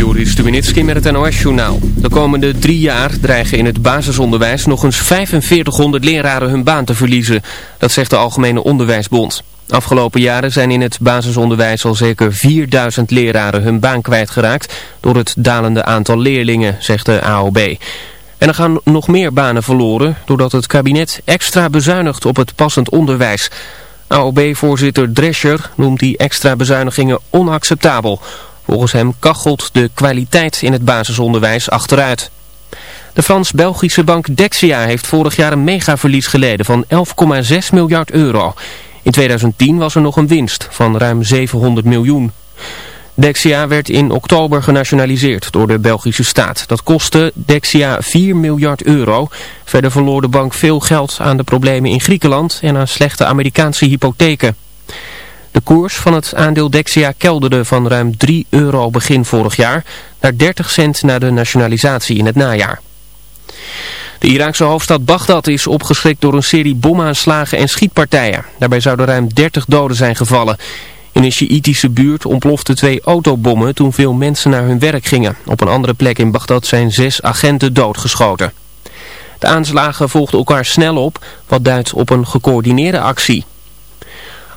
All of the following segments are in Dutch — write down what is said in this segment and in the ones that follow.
Joris Stubenitski met het NOS-journaal. De komende drie jaar dreigen in het basisonderwijs nog eens 4500 leraren hun baan te verliezen. Dat zegt de Algemene Onderwijsbond. Afgelopen jaren zijn in het basisonderwijs al zeker 4000 leraren hun baan kwijtgeraakt door het dalende aantal leerlingen, zegt de AOB. En er gaan nog meer banen verloren doordat het kabinet extra bezuinigt op het passend onderwijs. AOB-voorzitter Drescher noemt die extra bezuinigingen onacceptabel. Volgens hem kachelt de kwaliteit in het basisonderwijs achteruit. De Frans-Belgische bank Dexia heeft vorig jaar een megaverlies geleden van 11,6 miljard euro. In 2010 was er nog een winst van ruim 700 miljoen. Dexia werd in oktober genationaliseerd door de Belgische staat. Dat kostte Dexia 4 miljard euro. Verder verloor de bank veel geld aan de problemen in Griekenland en aan slechte Amerikaanse hypotheken. De koers van het aandeel Dexia kelderde van ruim 3 euro begin vorig jaar naar 30 cent na de nationalisatie in het najaar. De Iraakse hoofdstad Bagdad is opgeschrikt door een serie bomaanslagen en schietpartijen. Daarbij zouden ruim 30 doden zijn gevallen. In een Sjiïtische buurt ontploften twee autobommen toen veel mensen naar hun werk gingen. Op een andere plek in Bagdad zijn zes agenten doodgeschoten. De aanslagen volgden elkaar snel op, wat duidt op een gecoördineerde actie.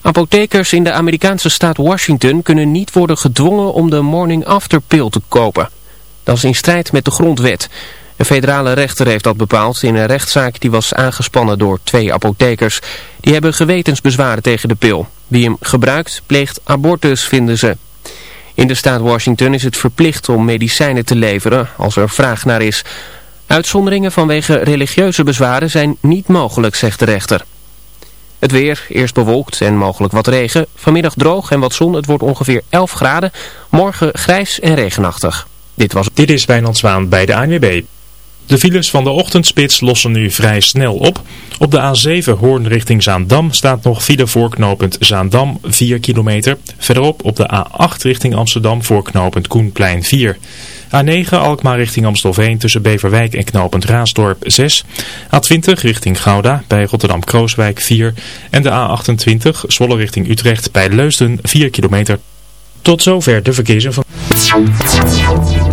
Apothekers in de Amerikaanse staat Washington kunnen niet worden gedwongen om de morning after pill te kopen. Dat is in strijd met de grondwet. Een federale rechter heeft dat bepaald in een rechtszaak die was aangespannen door twee apothekers. Die hebben gewetensbezwaren tegen de pil. Wie hem gebruikt, pleegt abortus, vinden ze. In de staat Washington is het verplicht om medicijnen te leveren als er vraag naar is. Uitzonderingen vanwege religieuze bezwaren zijn niet mogelijk, zegt de rechter. Het weer, eerst bewolkt en mogelijk wat regen. Vanmiddag droog en wat zon, het wordt ongeveer 11 graden. Morgen grijs en regenachtig. Dit was Dit is Wijnand Zwaan bij de ANWB. De files van de ochtendspits lossen nu vrij snel op. Op de A7 Hoorn richting Zaandam staat nog file voorknopend Zaandam 4 kilometer. Verderop op de A8 richting Amsterdam voorknopend Koenplein 4. A9 Alkmaar richting Amstelveen tussen Beverwijk en knooppunt Raasdorp 6. A20 richting Gouda bij Rotterdam-Krooswijk 4. En de A28 Zwolle richting Utrecht bij Leusden 4 kilometer. Tot zover de verkeersinformatie.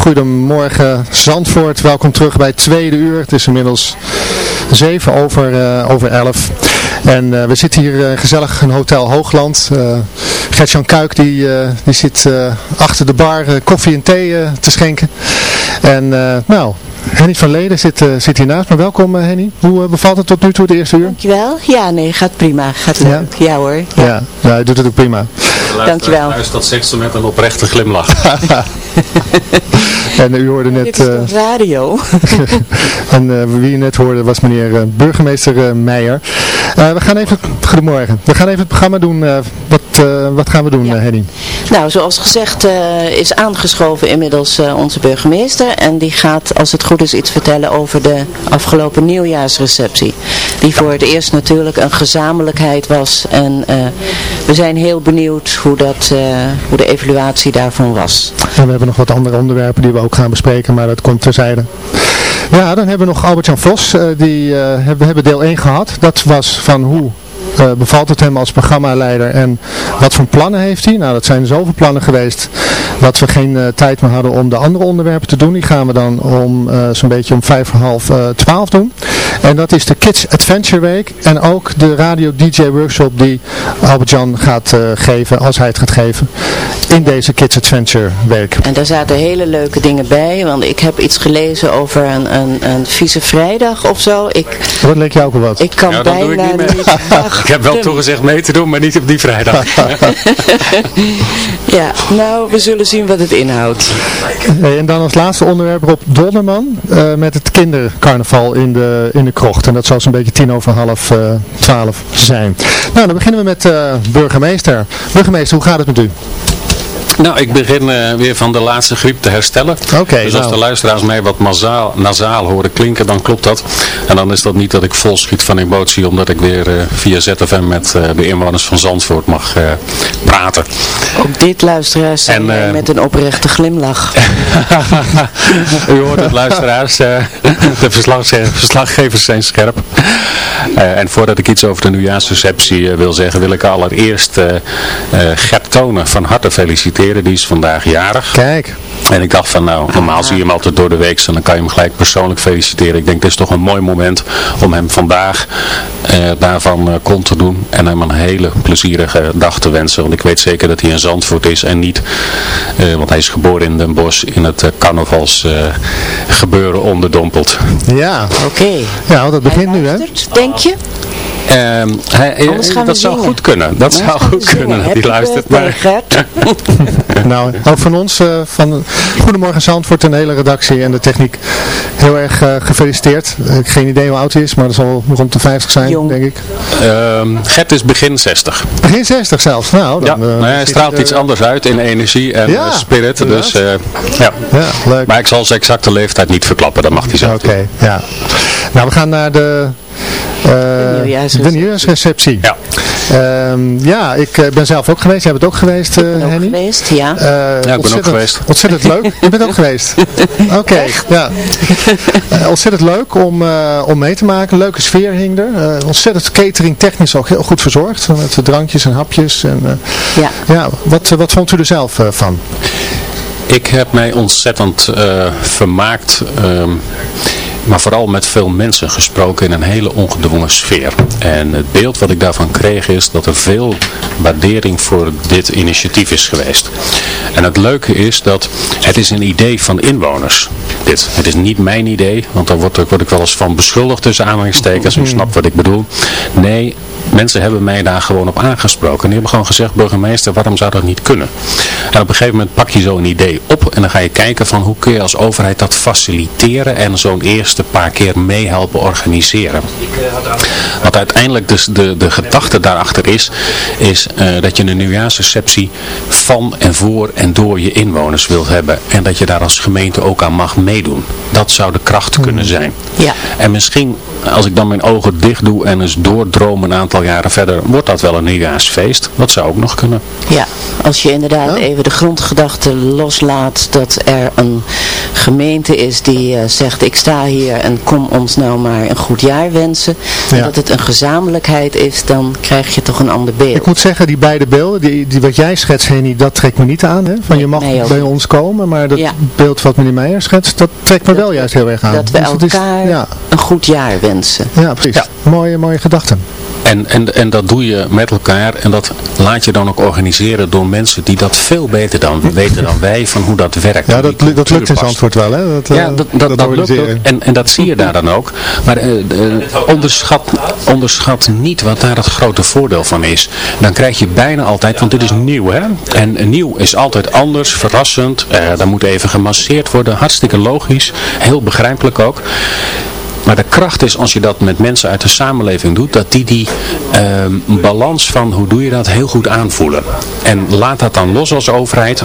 Goedemorgen Zandvoort, welkom terug bij het tweede uur. Het is inmiddels 7 over, uh, over 11. En uh, we zitten hier uh, gezellig in Hotel Hoogland. Gert-Jan Kuik die, die zit achter de bar koffie en thee te schenken. En nou, Henny van Leden zit, zit hier naast me. Welkom Henny. Hoe bevalt het tot nu toe, de eerste uur? Dankjewel. Ja, nee, gaat prima. Gaat leuk. Ja, hoor. Ja. ja, ja, hij doet het ook prima. Dankjewel. Luister dat met een oprechte glimlach. en u hoorde net... Dit is uh, radio. en uh, wie u net hoorde was meneer uh, burgemeester Meijer. we gaan even... Goedemorgen. We gaan even het programma doen. wat, wat gaan we doen, ja. Henny? Nou, zoals gezegd is aangeschoven inmiddels onze burgemeester. En die gaat, als het goed is, iets vertellen over de afgelopen nieuwjaarsreceptie. Die voor het eerst natuurlijk een gezamenlijkheid was. En we zijn heel benieuwd hoe, dat, hoe de evaluatie daarvan was. En we hebben nog wat andere onderwerpen die we ook gaan bespreken, maar dat komt terzijde. Ja, dan hebben we nog Albert-Jan Vos. Uh, die, uh, we hebben deel 1 gehad. Dat was van hoe uh, bevalt het hem als programmaleider en wat voor plannen heeft hij? Nou, dat zijn zoveel plannen geweest dat we geen uh, tijd meer hadden om de andere onderwerpen te doen. Die gaan we dan om uh, zo'n beetje om vijf voor half twaalf doen. En dat is de Kids Adventure Week en ook de radio DJ workshop die Albert-Jan gaat geven, als hij het gaat geven, in deze Kids Adventure Week. En daar zaten hele leuke dingen bij, want ik heb iets gelezen over een, een, een vieze vrijdag of zo. Ik, wat leek jou ook al wat? Ik kan ja, bijna niet, niet ik heb wel toegezegd mee te doen, maar niet op die vrijdag. ja, nou, we zullen zien wat het inhoudt. en dan als laatste onderwerp Rob Donnerman uh, met het kindercarnaval in de, in de krocht. En dat zal zo'n beetje tien over half uh, twaalf zijn. Nou, dan beginnen we met uh, burgemeester. Burgemeester, hoe gaat het met u? Nou, ik begin uh, weer van de laatste griep te herstellen. Okay, dus als nou. de luisteraars mij wat nasaal, nasaal horen klinken, dan klopt dat. En dan is dat niet dat ik vol schiet van emotie, omdat ik weer uh, via ZFM met uh, de inwoners van Zandvoort mag praten. Ook dit luisteraars en, met een oprechte glimlach. U hoort het luisteraars, de verslaggevers zijn scherp. en voordat ik iets over de nieuwjaarsreceptie wil zeggen, wil ik allereerst Gert Tonen van harte feliciteren die is vandaag jarig. Kijk. En ik dacht van nou, normaal zie je hem altijd door de week en dan kan je hem gelijk persoonlijk feliciteren. Ik denk dit is toch een mooi moment om hem vandaag eh, daarvan uh, kon te doen. En hem een hele plezierige dag te wensen. Want ik weet zeker dat hij in Zandvoort is en niet, uh, want hij is geboren in Den Bosch, in het uh, carnavals gebeuren onderdompeld. Ja. Oké. Okay. Ja, dat begint nu hè. Denk je? Uh, hij, dat zou goed kunnen. Dat zou goed kunnen dat hij luistert. Maar... nou, ook van ons, uh, van Goedemorgen Zandvoort en de hele redactie en de techniek, heel erg uh, gefeliciteerd. Ik heb geen idee hoe oud hij is, maar dat zal rond de 50 zijn, Jong. denk ik. Uh, Gert is begin 60. Begin 60 zelfs? Nou, dan, ja, nou, hij straalt iets anders uit in energie en ja, spirit. Dus, ja. ja, leuk. Maar ik zal zijn exacte leeftijd niet verklappen, dat mag hij zelf Oké, okay, ja. Nou, we gaan naar de de nieuwjaarsreceptie. Ja. Uh, ja, ik uh, ben zelf ook geweest. Jij bent ook geweest, uh, ik ben Henny? ook geweest, ja. ja, ik ben ook geweest. Ontzettend leuk. Je bent ook geweest? Oké, okay, ja. ontzettend leuk om, om mee te maken. Leuke sfeer hing er. ontzettend catering technisch ook heel goed verzorgd. Met drankjes en hapjes. En, ja. ja wat, wat vond u er zelf van? Ik heb mij ontzettend vermaakt... Ehm, maar vooral met veel mensen gesproken in een hele ongedwongen sfeer. En het beeld wat ik daarvan kreeg is dat er veel waardering voor dit initiatief is geweest. En het leuke is dat het is een idee van inwoners. Dit. Het is niet mijn idee, want daar word, word ik wel eens van beschuldigd tussen aanhalingstekens. U snapt wat ik bedoel. Nee, mensen hebben mij daar gewoon op aangesproken. En die hebben gewoon gezegd, burgemeester, waarom zou dat niet kunnen? En op een gegeven moment pak je zo'n idee op en dan ga je kijken van hoe kun je als overheid dat faciliteren en zo'n eerste paar keer meehelpen organiseren. Wat uiteindelijk dus de, de gedachte daarachter is, is uh, dat je een nieuwjaarsreceptie van en voor en door je inwoners wilt hebben. En dat je daar als gemeente ook aan mag meedoen. Dat zou de kracht kunnen zijn. Ja. En misschien, als ik dan mijn ogen dicht doe en eens doordroom een aantal jaren verder, wordt dat wel een nieuwjaarsfeest. Dat zou ook nog kunnen. Ja, als je inderdaad ja. even de grondgedachte loslaat dat er een gemeente is die zegt ik sta hier en kom ons nou maar een goed jaar wensen. En dat het een gezamenlijkheid is, dan krijg je toch een ander beeld. Ik moet zeggen, die beide beelden, die, die wat jij schetst Henny, dat trekt me niet aan. Hè? Van je mag bij ons komen, maar dat beeld wat meneer Meijer schetst, dat trekt me wel juist heel erg aan. Dat we dus elkaar ja. een goed jaar wensen. Ja, precies. Mooie, mooie gedachten. En, en, en dat doe je met elkaar en dat laat je dan ook organiseren door mensen die dat veel beter dan weten dan wij van hoe dat werkt. Ja, dat, dat lukt in antwoord wel, hè? Dat, ja, dat, dat, dat, lukt ook. En, en dat zie je daar dan ook. Maar uh, onderschat, onderschat niet wat daar het grote voordeel van is. Dan krijg je bijna altijd, want dit is nieuw, hè? En nieuw is altijd anders, verrassend. Uh, dan moet even gemasseerd worden. Hartstikke logisch. Heel begrijpelijk ook. Maar de kracht is als je dat met mensen uit de samenleving doet, dat die die ehm, balans van hoe doe je dat heel goed aanvoelen. En laat dat dan los als overheid.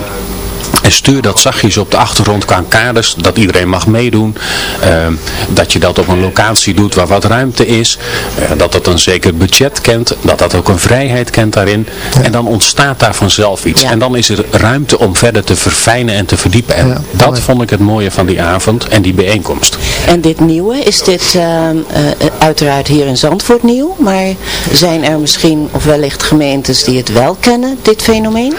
En stuur dat zachtjes op de achtergrond qua kaders, dat iedereen mag meedoen. Ehm, dat je dat op een locatie doet waar wat ruimte is. Uh, dat dat een zeker budget kent. Dat dat ook een vrijheid kent daarin. En dan ontstaat daar vanzelf iets. En dan is er ruimte om verder te verfijnen en te verdiepen. En dat vond ik het mooie van die avond en die bijeenkomst. En dit nieuwe, is dit ehm, eh, uiteraard hier in Zandvoort nieuw. Maar zijn er misschien of wellicht gemeentes die het wel kennen, dit fenomeen?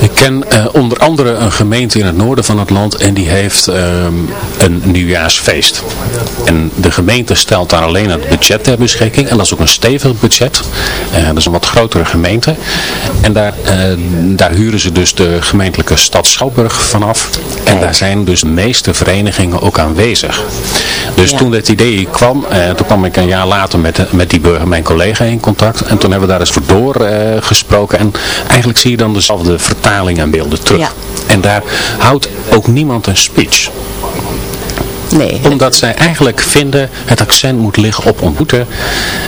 Ik ken uh, onder andere een gemeente in het noorden van het land en die heeft um, een nieuwjaarsfeest. En de gemeente stelt daar alleen het budget ter beschikking en dat is ook een stevig budget. Uh, dat is een wat grotere gemeente. En daar, uh, daar huren ze dus de gemeentelijke stad Schouwburg vanaf. En daar zijn dus de meeste verenigingen ook aanwezig. Dus toen dit idee kwam, toen kwam ik een jaar later met, met die burger, mijn collega in contact. En toen hebben we daar eens voor doorgesproken. en eigenlijk zie je dan dezelfde vertaling en beelden terug. Ja. En daar houdt ook niemand een speech. Nee. Omdat zij eigenlijk vinden het accent moet liggen op ontmoeten.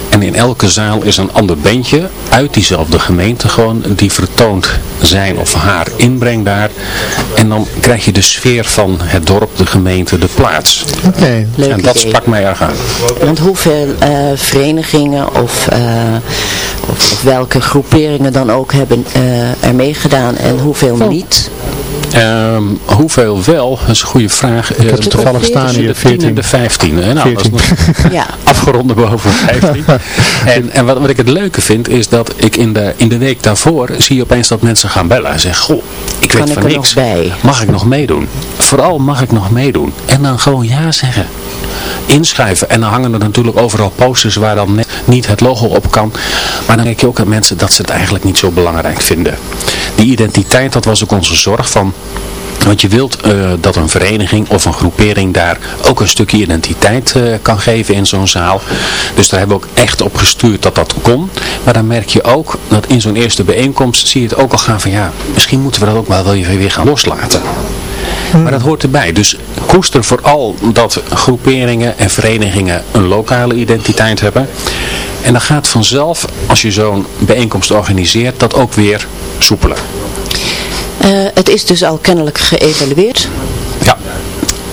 En in elke zaal is een ander bandje uit diezelfde gemeente gewoon die vertoont zijn of haar inbreng daar. En dan krijg je de sfeer van het dorp, de gemeente, de plaats. Oké. Okay. En dat sprak mij erg aan. Want hoeveel uh, verenigingen of, uh, of, of, welke groeperingen dan ook hebben uh, er meegedaan en hoeveel oh. niet? Um, hoeveel wel? Dat is een goede vraag. Ik heb toevallig staan hier. De 10 en de 15. Nou, 14. dat is nog ja. afgeronde boven 15. en en wat, wat ik het leuke vind is dat ik in de, in de week daarvoor zie je opeens dat mensen gaan bellen. En zeggen, goh, ik kan weet van niks. Mag ik nog meedoen? Vooral mag ik nog meedoen. En dan gewoon ja zeggen inschrijven. En dan hangen er natuurlijk overal posters waar dan net niet het logo op kan. Maar dan denk je ook aan mensen dat ze het eigenlijk niet zo belangrijk vinden. Die identiteit, dat was ook onze zorg van... Want je wilt uh, dat een vereniging of een groepering daar ook een stukje identiteit uh, kan geven in zo'n zaal. Dus daar hebben we ook echt op gestuurd dat dat kon. Maar dan merk je ook dat in zo'n eerste bijeenkomst zie je het ook al gaan van ja, misschien moeten we dat ook wel weer gaan loslaten. Maar dat hoort erbij. Dus koester vooral dat groeperingen en verenigingen een lokale identiteit hebben. En dan gaat vanzelf, als je zo'n bijeenkomst organiseert, dat ook weer soepeler. Uh, het is dus al kennelijk geëvalueerd. Ja.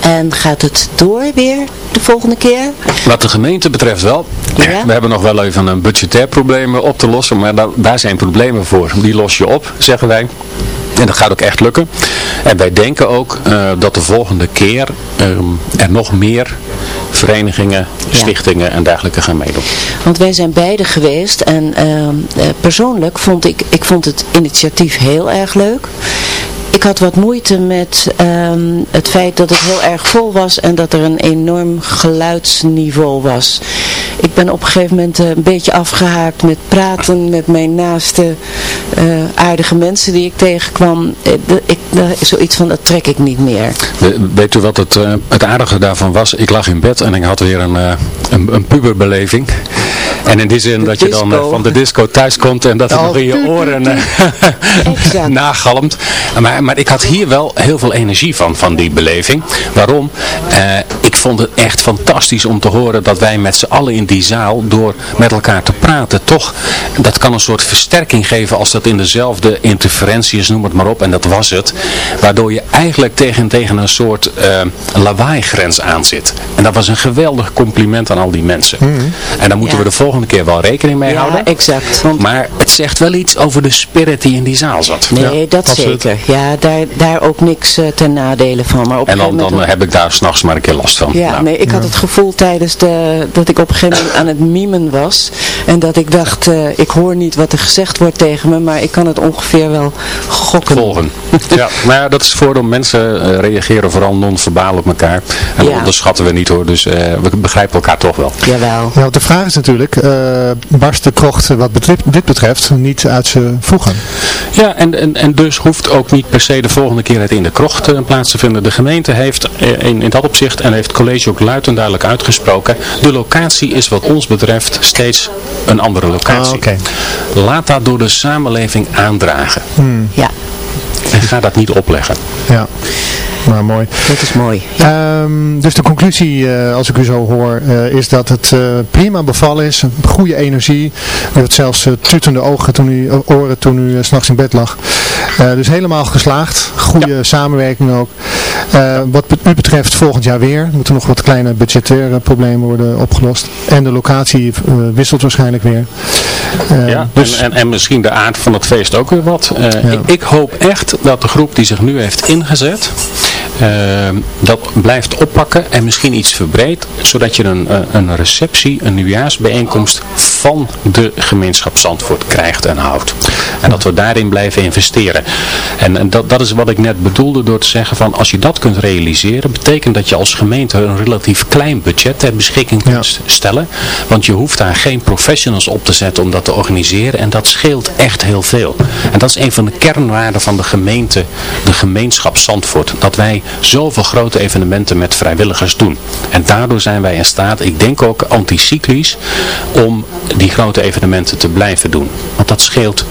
En gaat het door weer de volgende keer? Wat de gemeente betreft wel. Ja? We hebben nog wel even een budgetair probleem op te lossen, maar daar, daar zijn problemen voor. Die los je op, zeggen wij. En dat gaat ook echt lukken. En wij denken ook uh, dat de volgende keer um, er nog meer verenigingen, stichtingen en dergelijke gaan meedoen. Want wij zijn beide geweest en uh, persoonlijk vond ik, ik vond het initiatief heel erg leuk ik had wat moeite met um, het feit dat het heel erg vol was en dat er een enorm geluidsniveau was. Ik ben op een gegeven moment uh, een beetje afgehaakt met praten met mijn naaste uh, aardige mensen die ik tegenkwam. De, ik, zoiets van, dat trek ik niet meer. weet u wat het, het aardige daarvan was? Ik lag in bed en ik had weer een, een, een puberbeleving. En in die zin dat je dan van de disco thuis komt en dat het nog in je oren nagalmt. Maar, maar ik had hier wel heel veel energie van, van die beleving. Waarom? Uh, ik vond het echt fantastisch om te horen dat wij met z'n allen in die zaal, door met elkaar te praten, toch, dat kan een soort versterking geven als dat in dezelfde interferentie is, noem het maar op. En dat was het. Waardoor je eigenlijk tegen, tegen een soort uh, lawaai-grens aan zit. En dat was een geweldig compliment aan al die mensen. Mm -hmm. En dan moeten ja. we de volgende volgende keer wel rekening mee ja, houden. exact. Want Maar het zegt wel iets over de spirit die in die zaal zat. Nee, dat absoluut. zeker. Ja, daar, daar ook niks eh, ten nadele van. Maar op En dan, dan heb ik daar s'nachts maar een keer last van. Ja, Nou, nee, ik had het gevoel tijdens de, dat ik op een gegeven moment aan het mimen was. En dat ik dacht, eh, ik hoor niet wat er gezegd wordt tegen me, maar ik kan het ongeveer wel gokken. volgen. ja, maar ja, dat is het voordeel. Mensen eh, reageren vooral non-verbaal op elkaar. En dat onderschatten we niet hoor. Dus eh, we begrijpen elkaar toch wel. Jawel. Ja, want de vraag is natuurlijk, barst de krocht wat betreft, dit betreft niet uit zijn voegen? Ja, en, en, en dus hoeft ook niet per se de volgende keer het in de krocht eh, plaats te vinden. De gemeente heeft eh, in, in dat opzicht, en heeft het college ook luid en duidelijk uitgesproken, de locatie is wat ons betreft steeds een andere locatie. Ah, oké. Laat dat door de samenleving aandragen. Ja, En ga dat niet opleggen. Ja, maar mooi. dat is mooi. Ehm, dus de conclusie, eh, als ik u zo hoor, eh, is dat het eh, prima bevallen is. Goede energie. U had zelfs uh, tutende ogen toen u, oren toen u s s'nachts in bed lag. Uh, dus helemaal geslaagd. Goede samenwerking ook. Uh, wat u betreft volgend jaar weer. Moeten nog wat kleine budgettaire problemen worden opgelost. En de locatie wisselt waarschijnlijk weer. ja, dus... en, en, en, misschien de aard van het feest ook weer wat. Ja. Ik, ik hoop echt dat de groep die zich nu heeft ingezet... Uh, dat blijft oppakken en misschien iets verbreedt, zodat je een, een receptie, een nieuwjaarsbijeenkomst van de gemeenschap Zandvoort krijgt en houdt. En dat we daarin blijven investeren. En, en dat, dat is wat ik net bedoelde door te zeggen van als je dat kunt realiseren, betekent dat je als gemeente een relatief klein budget ter beschikking kunt ja. stellen. Want je hoeft daar geen professionals op te zetten om dat te organiseren en dat scheelt echt heel veel. En dat is een van de kernwaarden van de gemeente, de gemeenschap Zandvoort. Dat wij zoveel grote evenementen met vrijwilligers doen. En daardoor zijn wij in staat, ik denk ook anticyclisch, om die grote evenementen te blijven doen. Want dat scheelt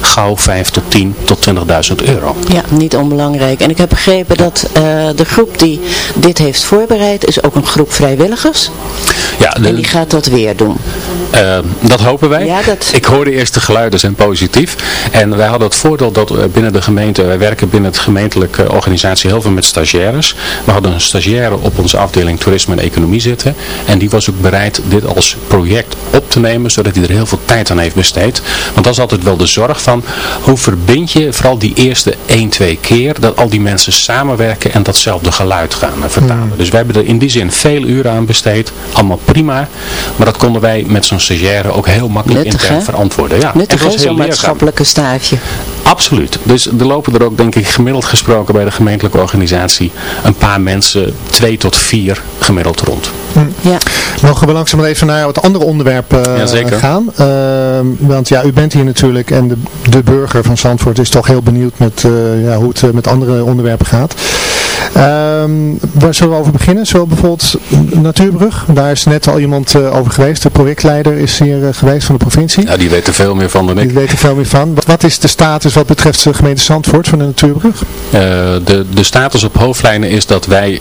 gauw 5 tot 10 tot 20.000 euro. Ja, niet onbelangrijk. En ik heb begrepen dat uh, de groep die dit heeft voorbereid is ook een groep vrijwilligers. Ja, de, en die gaat dat weer doen. Uh, dat hopen wij. Ja, dat... Ik hoor de eerste geluiden zijn positief. En wij hadden het voordeel dat binnen de gemeente, wij werken binnen het gemeentelijke organisatie heel veel met stagiaires. We hadden een stagiaire op onze afdeling toerisme en economie zitten. En die was ook bereid dit als project op te nemen, zodat hij er heel veel tijd aan heeft besteed. Want dat is altijd wel de zorg van hoe verbind je vooral die eerste 1, 2 keer dat al die mensen samenwerken en datzelfde geluid gaan vertalen. Mm. Dus wij hebben er in die zin veel uren aan besteed. Allemaal prima. Maar dat konden wij met zo'n stagiaire ook heel makkelijk Nuttig, intern verantwoorden. Ja, Nuttig zo'n maatschappelijke staafje. Absoluut. Dus er lopen er ook denk ik gemiddeld gesproken bij de gemeentelijke organisatie een paar mensen, twee tot vier gemiddeld rond. Mm. Ja. Mogen we langzaam even naar wat andere onderwerpen uh, gaan? Uh, want ja, u bent hier natuurlijk en de, de burger van Zandvoort is toch heel benieuwd met uh, ja, hoe het uh, met andere onderwerpen gaat. Um, waar zullen we over beginnen? Zo bijvoorbeeld Natuurbrug. Daar is net al iemand uh, over geweest. De projectleider is hier uh, geweest van de provincie. Ja, die weet er veel meer van dan ik. Die weet er veel meer van. Wat, wat is de status wat betreft de gemeente Zandvoort van de Natuurbrug? Uh, de, de status op hoofdlijnen is dat wij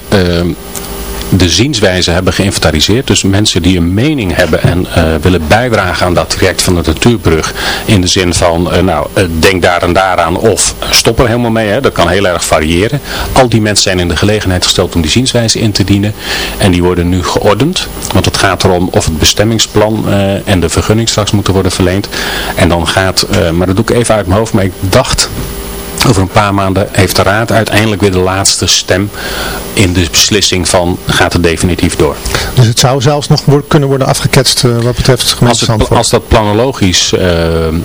de zienswijze hebben geïnventariseerd. Dus mensen die een mening hebben en uh, willen bijdragen aan dat traject van de natuurbrug. In de zin van, uh, nou, uh, denk daar en daaraan of stop er helemaal mee. Hè. Dat kan heel erg variëren. Al die mensen zijn in de gelegenheid gesteld om die zienswijze in te dienen. En die worden nu geordend. Want het gaat erom of het bestemmingsplan en de vergunning straks moeten worden verleend. En dan gaat, maar dat doe ik even uit mijn hoofd, maar ik dacht... Over een paar maanden heeft de Raad uiteindelijk weer de laatste stem in de beslissing van gaat het definitief door. Dus het zou zelfs nog worden, kunnen worden afgeketst uh, wat betreft het als, het, als dat planologisch uh, uh,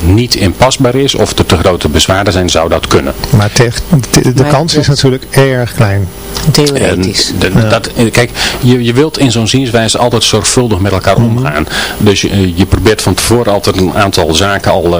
niet inpasbaar is of er te grote bezwaren zijn, zou dat kunnen. Maar de, de maar kans is natuurlijk erg klein. Theoretisch. De, ja. dat, kijk, je, je wilt in zo'n zienswijze altijd zorgvuldig met elkaar mm -hmm. omgaan. Dus je, je probeert van tevoren altijd een aantal zaken al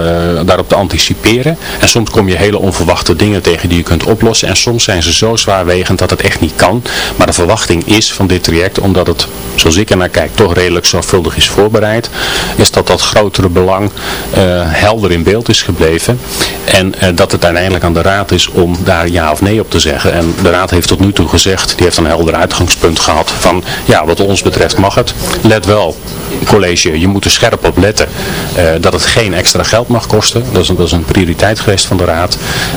daarop te anticiperen. En soms kom je hele onverwachte dingen tegen die je kunt oplossen. En soms zijn ze zo zwaarwegend dat het echt niet kan. Maar de verwachting is van dit traject, omdat het, zoals ik er naar kijk, toch redelijk zorgvuldig is voorbereid, is dat dat grotere belang uh, helder in beeld is gebleven. En uh, dat het uiteindelijk aan de Raad is om daar ja of nee op te zeggen. En de Raad heeft tot nu toe gezegd, die heeft een helder uitgangspunt gehad van, ja, wat ons betreft mag het. Let wel, college, je moet er scherp op letten uh, dat het geen extra geld mag kosten. Dat is, dat is een prioriteit geweest van de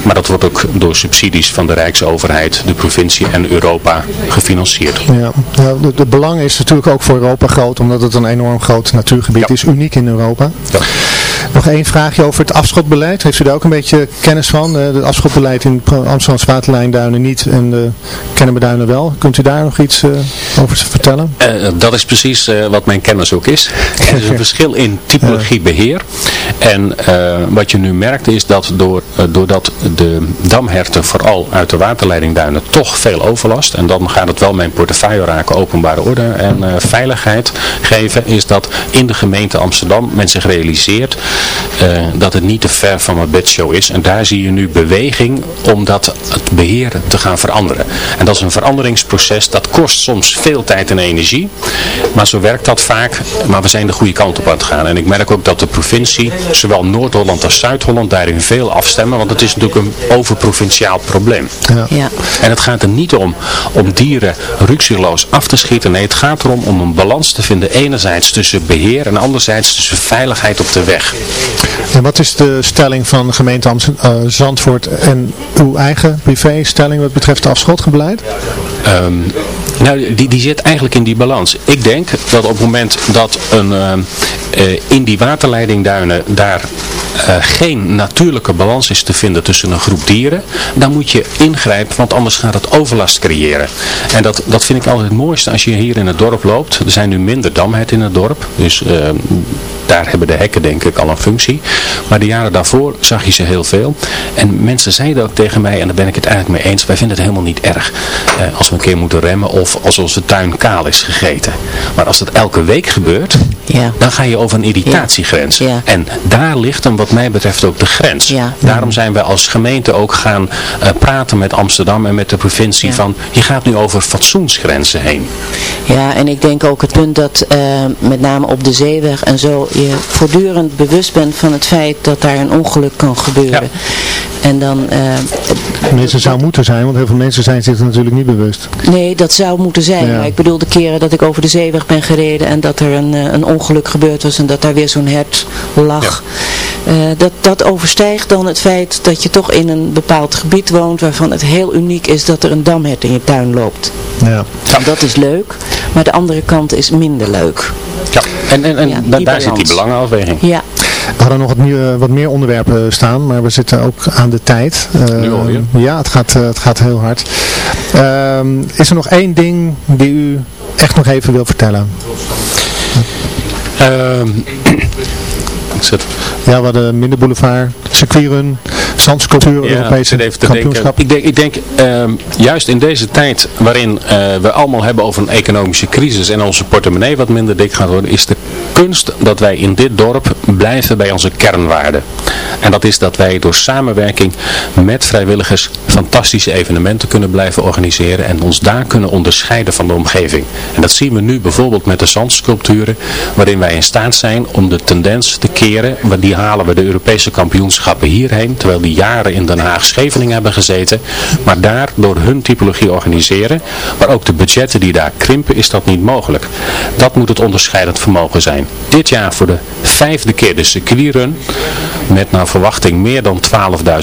Maar dat wordt ook door subsidies van de Rijksoverheid, de provincie en Europa gefinancierd. Ja, de belang is natuurlijk ook voor Europa groot, omdat het een enorm groot natuurgebied is, uniek in Europa. Ja. Nog één vraagje over het afschotbeleid. Heeft u daar ook een beetje kennis van? Eh, Het afschotbeleid in Amsterdamse waterlijnduinen niet en de Kennemerduinen wel. Kunt u daar nog iets eh, over vertellen? Eh, dat is precies wat mijn kennis ook is. Er is een verschil in typologiebeheer. En wat je nu merkt is dat door, doordat de damherten vooral uit de waterleidingduinen toch veel overlast. En dan gaat het wel mijn portefeuille raken, openbare orde en veiligheid geven. Is dat in de gemeente Amsterdam men zich realiseert eh, dat het niet te ver van mijn bedshow is. En daar zie je nu beweging om dat het beheer te gaan veranderen. En dat is een veranderingsproces. Dat kost soms veel tijd en energie. Maar zo werkt dat vaak. Maar we zijn de goede kant op aan het gaan. En ik merk ook dat de provincie, zowel Noord-Holland als Zuid-Holland, daarin veel afstemmen. Want het is natuurlijk een overprovinciaal probleem. Ja. En het gaat er niet om om dieren ruksigloos af te schieten. Nee, het gaat erom om een balans te vinden. Enerzijds tussen beheer en anderzijds tussen veiligheid op de weg. En wat is de stelling van gemeente Amst- eh, Zandvoort en uw eigen privéstelling wat betreft het afschotbeleid? Nou, die, die zit eigenlijk in die balans. Ik denk dat op het moment dat een, ehm, eh, in die waterleidingduinen daar eh, geen natuurlijke balans is te vinden tussen een groep dieren, dan moet je ingrijpen, want anders gaat het overlast creëren. En dat, dat vind ik altijd het mooiste als je hier in het dorp loopt. Er zijn nu minder damherten in het dorp, dus daar hebben de hekken denk ik al een functie. Maar de jaren daarvoor zag je ze heel veel. En mensen zeiden ook tegen mij, en daar ben ik het eigenlijk mee eens, wij vinden het helemaal niet erg eh, als we een keer moeten remmen of als onze tuin kaal is gegeten. Maar als dat elke week gebeurt, Ja. dan ga je over een irritatiegrens. Ja. En daar ligt hem wat mij betreft ook de grens. Ja. Daarom zijn we als gemeente ook gaan eh, praten met Amsterdam en met de provincie Ja. van, je gaat nu over fatsoensgrenzen heen. Ja, en ik denk ook het punt dat eh, met name op de zeeweg en zo je voortdurend bewust bent van het feit dat daar een ongeluk kan gebeuren. En dan, eh, Mensen zou moeten zijn, want heel veel mensen zijn zich er natuurlijk niet bewust. nee, dat zou moeten zijn. Ja. Ik bedoel de keren dat ik over de zeeweg ben gereden en dat er een, eh, een ongeluk gebeurd was en dat daar weer zo'n hert lag. Eh, dat, dat overstijgt dan het feit dat je toch in een bepaald gebied woont waarvan het heel uniek is dat er een damhert in je tuin loopt. Ja. En dat is leuk, maar de andere kant is minder leuk. Ja. En, en, en Ja, da- die daar zit die belangenafweging. Ja. We hadden nog wat, nieuwe, wat meer onderwerpen staan, maar we zitten ook aan de tijd. Nu alweer? Ja, het gaat, eh, het gaat heel hard. Ehm, is er nog één ding die u echt nog even wil vertellen? Ehm, ik zit Ja, we hadden Minderboulevard, circuitrun, zandsculptuur, Ja, Europese even te denken. kampioenschap. Ik denk, ik denk ehm, juist in deze tijd waarin eh, we allemaal hebben over een economische crisis en onze portemonnee wat minder dik gaat worden, is de kunst dat wij in dit dorp blijven bij onze kernwaarden. En dat is dat wij door samenwerking met vrijwilligers fantastische evenementen kunnen blijven organiseren en ons daar kunnen onderscheiden van de omgeving. En dat zien we nu bijvoorbeeld met de zandsculpturen, waarin wij in staat zijn om de tendens te keren, want die halen we de Europese kampioenschappen hierheen, terwijl die jaren in Den Haag Scheveningen hebben gezeten, maar daar door hun typologie organiseren, maar ook de budgetten die daar krimpen, is dat niet mogelijk. Dat moet het onderscheidend vermogen zijn. Dit jaar voor de vijfde keer de circuitrun, met naar verwachting meer dan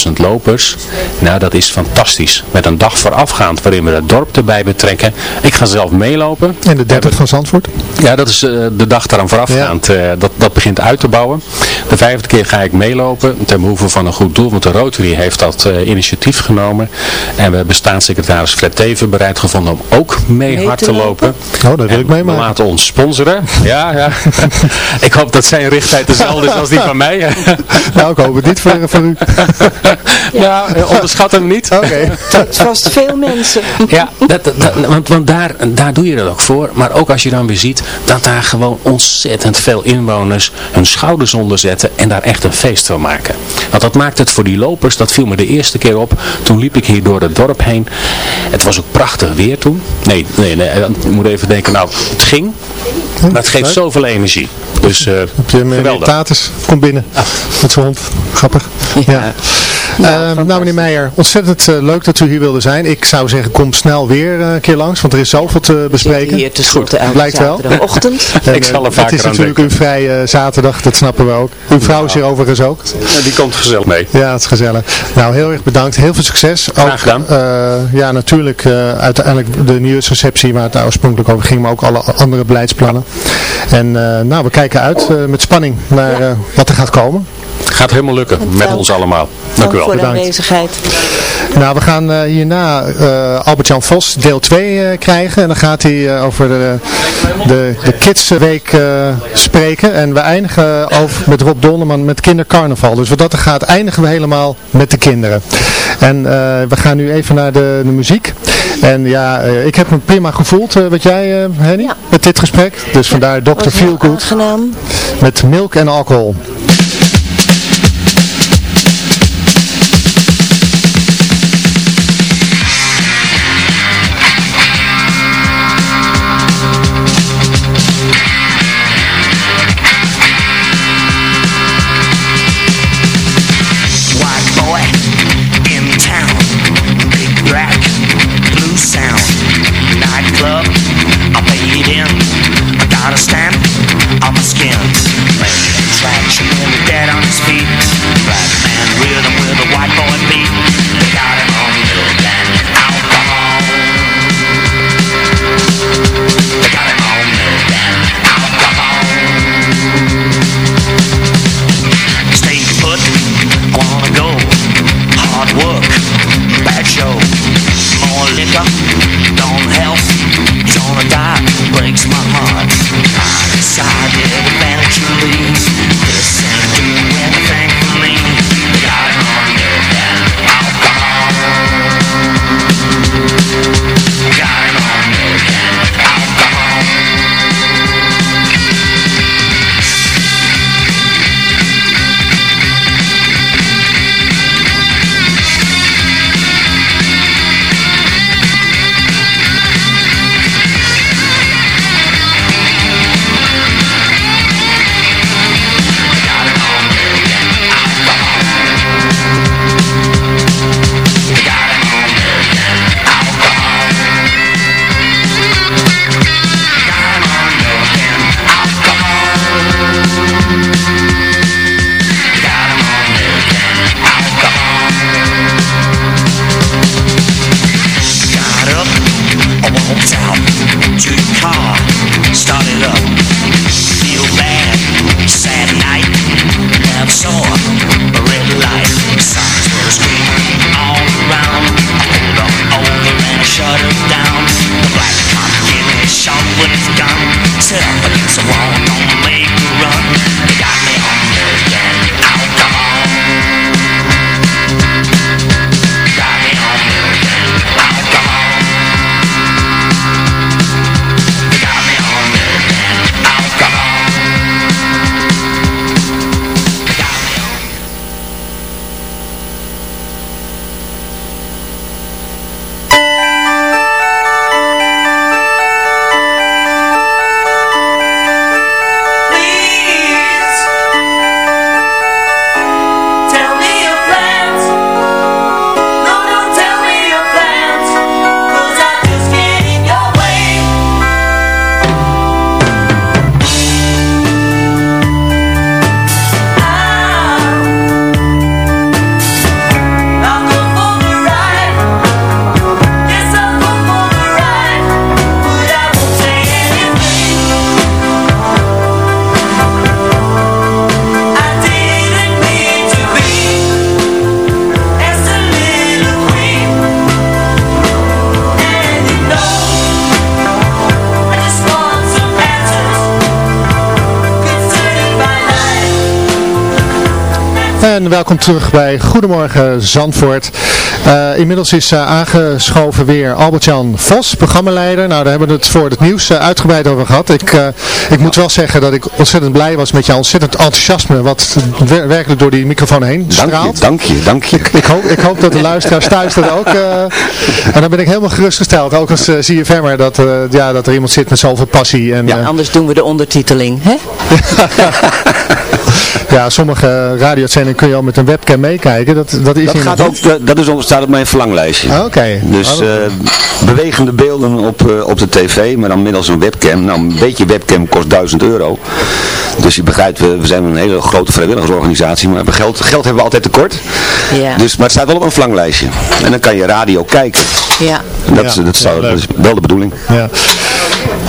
12.000 lopers. Nou, dat is fantastisch. Met een dag voorafgaand waarin we het dorp erbij betrekken. Ik ga zelf meelopen. En de 30 van Zandvoort? Ja, dat is eh, de dag eraan voorafgaand. Eh, dat, dat begint uit te bouwen. De vijfde keer ga ik meelopen ten behoeve van een goed doel. Want de Rotary heeft dat eh, initiatief genomen. En we hebben staatssecretaris Fred Teven bereid gevonden om ook mee, Mee hard te te lopen. Oh, dat wil En ik meemaken. We laten ons sponsoren. Ja, ja. ik hoop dat zijn richttijd dezelfde is als die van mij. Nou, ik hoop het niet voor, voor u. ja, eh, onderschat hem niet. Oké. Het is vast veel mensen. Ja, dat, dat, dat- want, want daar, daar doe je dat ook voor. Maar ook als je dan weer ziet dat daar gewoon ontzettend veel inwoners hun schouders onder zetten en daar echt een feest van maken. Want dat maakt het voor die lopers, dat viel me de eerste keer op. Toen liep ik hier door het dorp heen. Het was ook prachtig weer toen. Nee, nee, nee ik moet even denken, nou, het ging. Maar het geeft zoveel energie. Dus eh Heb je komt binnen met zijn hond. Grappig. Ja. Nou meneer Meijer, ontzettend leuk dat u hier wilde zijn. Ik zou zeggen, kom snel weer een keer langs, want er is zoveel te bespreken. Hier te Blijkt wel. ochtend. ik zal er vaker Het is natuurlijk een vrije zaterdag, dat snappen we ook. Uw vrouw is hier overigens ook. Ja, die komt gezellig mee. Ja, het is gezellig. Nou, heel erg bedankt. Heel veel succes. Graag gedaan. ja, natuurlijk uiteindelijk de nieuwsreceptie waar het oorspronkelijk over ging, maar ook alle andere beleidsplannen. En nou, we kijken uit met spanning naar wat er gaat komen. Gaat helemaal lukken, met ons allemaal. Dank u wel. voor de aanwezigheid. Nou, we gaan uh, hierna uh, Albert-Jan Vos deel 2 uh, krijgen. En dan gaat hij over de, de, de Kidsweek spreken. En we eindigen over, met Rob Donnerman met kindercarnaval. Dus wat dat er gaat, eindigen we helemaal met de kinderen. En we gaan nu even naar de, de muziek. En ja, ik heb me prima gevoeld, wat jij Henny, ja. met dit gesprek. Dus vandaar Dr. Feelgood. Met milk en alcohol. Welkom terug bij Goedemorgen Zandvoort. Uh, inmiddels is uh, aangeschoven weer Albert-Jan Vos, programmaleider. Nou, daar hebben we het voor het nieuws uh, uitgebreid over gehad. Ik, ik moet wel zeggen dat ik ontzettend blij was met jouw ontzettend enthousiasme, wat werkelijk door die microfoon heen straalt. Dank je, dank je, Ik, ik, hoop, ik hoop dat de luisteraars thuis dat ook. en dan ben ik helemaal gerustgesteld, ook als zie je verder dat, ja, dat er iemand zit met zoveel passie. En, ja, anders doen we de ondertiteling, hè? Ja, sommige radio-uitzendingen kun je al met een webcam meekijken. Dat, dat is Dat, in gaat ook, dat is, staat op mijn verlanglijstje. Ah, Oké. Dus Oh, dat- eh, bewegende beelden op, eh, op de tv, maar dan middels een webcam. Nou, een beetje webcam kost 1000 euro. Dus je begrijpt, we, we zijn een hele grote vrijwilligersorganisatie, maar we geld, geld hebben we altijd tekort. Ja. Dus, maar het staat wel op een verlanglijstje. En dan kan je radio kijken. Ja. Dat, Ja, is- dat, zou, leuk. dat is wel de bedoeling. Ja.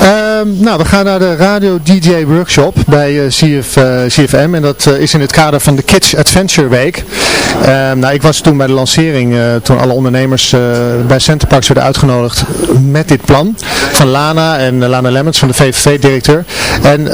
Ehm, nou, we gaan naar de Radio DJ Workshop bij eh, CF, eh, CFM en dat eh, is in het kader van de Kids Adventure Week. Ehm, nou, ik was toen bij de lancering, toen alle ondernemers bij Centerparks werden uitgenodigd met dit plan van Lana en Lana Lemmens van de VVV-directeur. En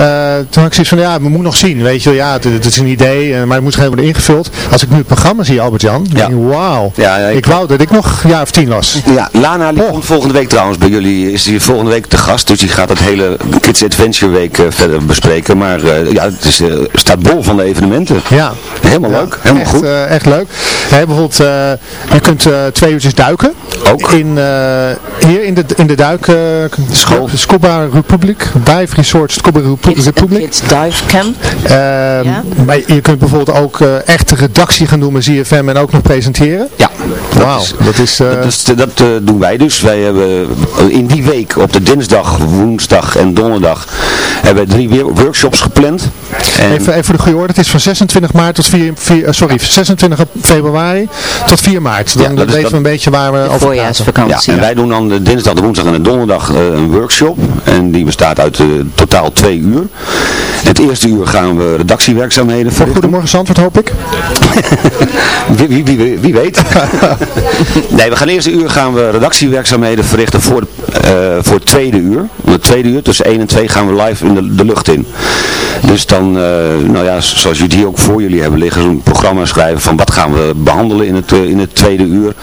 toen had ik zoiets van, ja, we moeten nog zien, weet je wel, ja, het, het is een idee, maar het moet gewoon worden ingevuld. Als ik nu het programma zie, Albert-Jan, Ja. denk ik, wauw. Ja, ja, ik- ik wou dat ik nog een jaar of tien was. Ja, Lana die komt volgende week trouwens bij jullie, is die volgende week te gast, dus die gaat het hele Kids Adventure Week eh, verder bespreken. Maar eh, ja, het is, eh, staat bol van de evenementen. Ja. Helemaal Ja, leuk, helemaal echt, goed. eh, echt leuk. Hè, bijvoorbeeld, eh, je kunt eh, twee uurtjes duiken. Ook. In, eh, hier in de, in de duik, eh, School. Scuba Republic, Dive Resort Scuba Republic. Kids Dive Camp. Ehm, Ja. Maar je kunt bijvoorbeeld ook eh, echt de redactie gaan doen met ZFM en ook nog presenteren. Ja, Wauw, dat is... eh, dat, is, dat doen wij dus. Wij hebben in die week op de dinsdag, woensdag en donderdag hebben we drie workshops gepland. En Even, even voor de goede orde, het is van 26 maart tot 4, 4 eh, sorry, 26 februari tot 4 maart. Dan Ja, dat is weten dat- we een beetje waar we over praten. ja, en wij doen dan de dinsdag, de woensdag en de donderdag eh, een workshop. En die bestaat uit eh, totaal twee uur. Het eerste uur gaan we redactiewerkzaamheden Voor verrichten. Goedemorgen Zandvoort hoop ik. Wie, wie, wie, wie weet. nee, we gaan eerste uur gaan we redactiewerkzaamheden verrichten voor, eh, voor het tweede uur. Om het tweede uur, tussen 1 en 2, gaan we live in de, de lucht in. Dus dan, eh, nou ja, zoals jullie hier ook voor jullie hebben liggen, zo'n programma schrijven van wat gaan we behandelen in het, eh, in het tweede uur.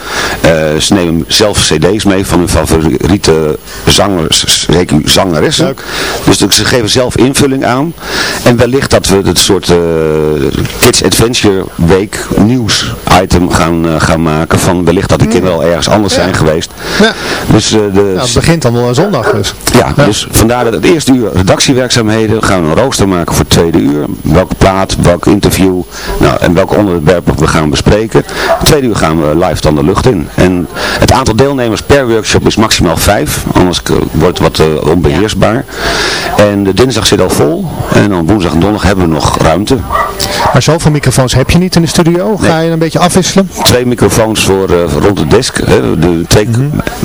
Eh, ze nemen zelf cd's mee van hun favoriete zangers, zeker zangeressen. Leuk. Dus ze geven zelf invulling aan. En wellicht dat we het soort eh, Kids Adventure Week nieuws item gaan, eh, gaan maken. Van wellicht dat de kinderen al ergens anders zijn geweest. Ja. Dus, eh, de, Ja, het begint dan wel een zondag dus. ja, dus vandaar dat het eerste uur redactiewerkzaamheden gaan we een rooster maken voor het tweede uur. Welke plaat, welk interview nou, en welke onderwerpen we gaan bespreken. Het tweede uur gaan we live dan de lucht in. En het aantal deelnemers per workshop is maximaal vijf, anders wordt het wat eh, onbeheersbaar. En de dinsdag zit al vol en dan woensdag en donderdag hebben we nog ruimte. Maar zoveel microfoons heb je niet in de studio. Ga Nee. je een beetje afwisselen? Twee microfoons voor, eh, rond de desk. Hè, de, twee,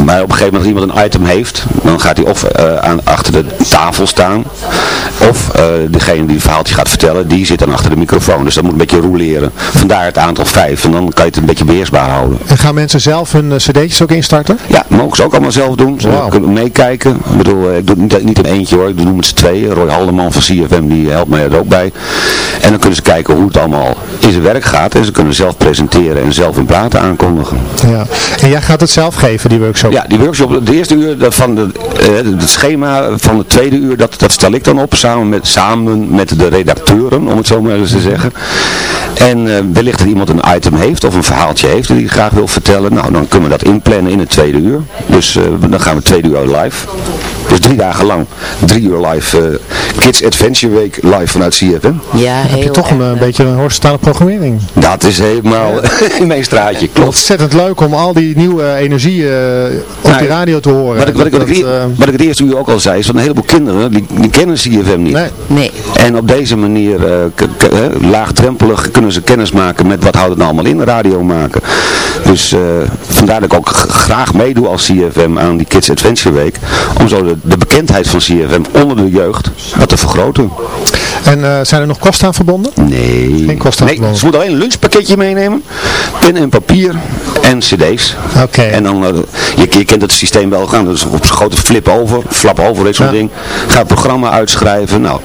Maar op een gegeven moment als iemand een item heeft, dan gaat hij of eh, aan, achter de tafel staan. Of eh, degene die het verhaaltje gaat vertellen, die zit dan achter de microfoon. Dus dat moet een beetje roleren. Vandaar het aantal vijf. En dan kan je het een beetje beheersbaar houden. En gaan mensen zelf hun cd'tjes ook instarten? Ja, mogen ze ook allemaal zelf doen. Ze kunnen meekijken. Ik bedoel, ik doe het niet, niet in eentje hoor. Ik doe het met z'n tweeën. Roy Haldeman van CFM, die helpt mij er ook bij. En dan kunnen ze kijken hoe het allemaal in zijn werk gaat. En ze kunnen zelf presenteren en zelf hun platen aankondigen. Ja. En jij gaat het zelf geven, die workshop? Ja, die workshop, het eerste uur van de, eh, het schema van het tweede uur, dat, dat stel ik dan op samen met, samen met de redacteuren, om het zo maar eens te zeggen. En eh, wellicht dat iemand een item heeft of een verhaaltje heeft die hij graag wil vertellen. Nou, dan kunnen we dat inplannen in het tweede uur. Dus eh, dan gaan we tweede uur live. Dus drie dagen lang, drie uur live, Kids Adventure Week live vanuit CFM. Ja, Heb je toch een, erg eh, beetje een horizontaal programmering? Dat is helemaal in mijn straatje, klopt. Ontzettend leuk om al die nieuwe energie eh, op Nou, die radio te horen. Wat ik, wat, ik, wat, ik, eh, wat ik het eerste uur ook al zei, is van een heleboel kinderen, die, die kennen CFM niet. nee. Nee. En op deze manier, eh, hè, laagdrempelig, kunnen ze kennis maken met wat houdt het nou allemaal in, radio maken. Dus eh, vandaar dat ik ook graag meedoe als CFM aan die Kids Adventure Week. Om zo de, de bekendheid van CFM onder de jeugd wat te vergroten. En eh, zijn er nog kosten aan verbonden? Nee. Geen kosten Nee, verbonden. ze moeten alleen een lunchpakketje meenemen. Pen en papier en cd's. Oké. En dan, eh, je, je kent het systeem wel gaan. Dus op zo'n grote flip over, flap over, dit soort Ja. ding. Ga het programma uitschrijven. Nou,